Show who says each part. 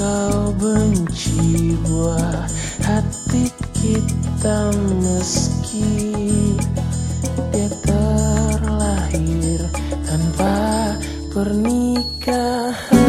Speaker 1: Kau benci buah hati kita meski dia terlahir tanpa pernikahan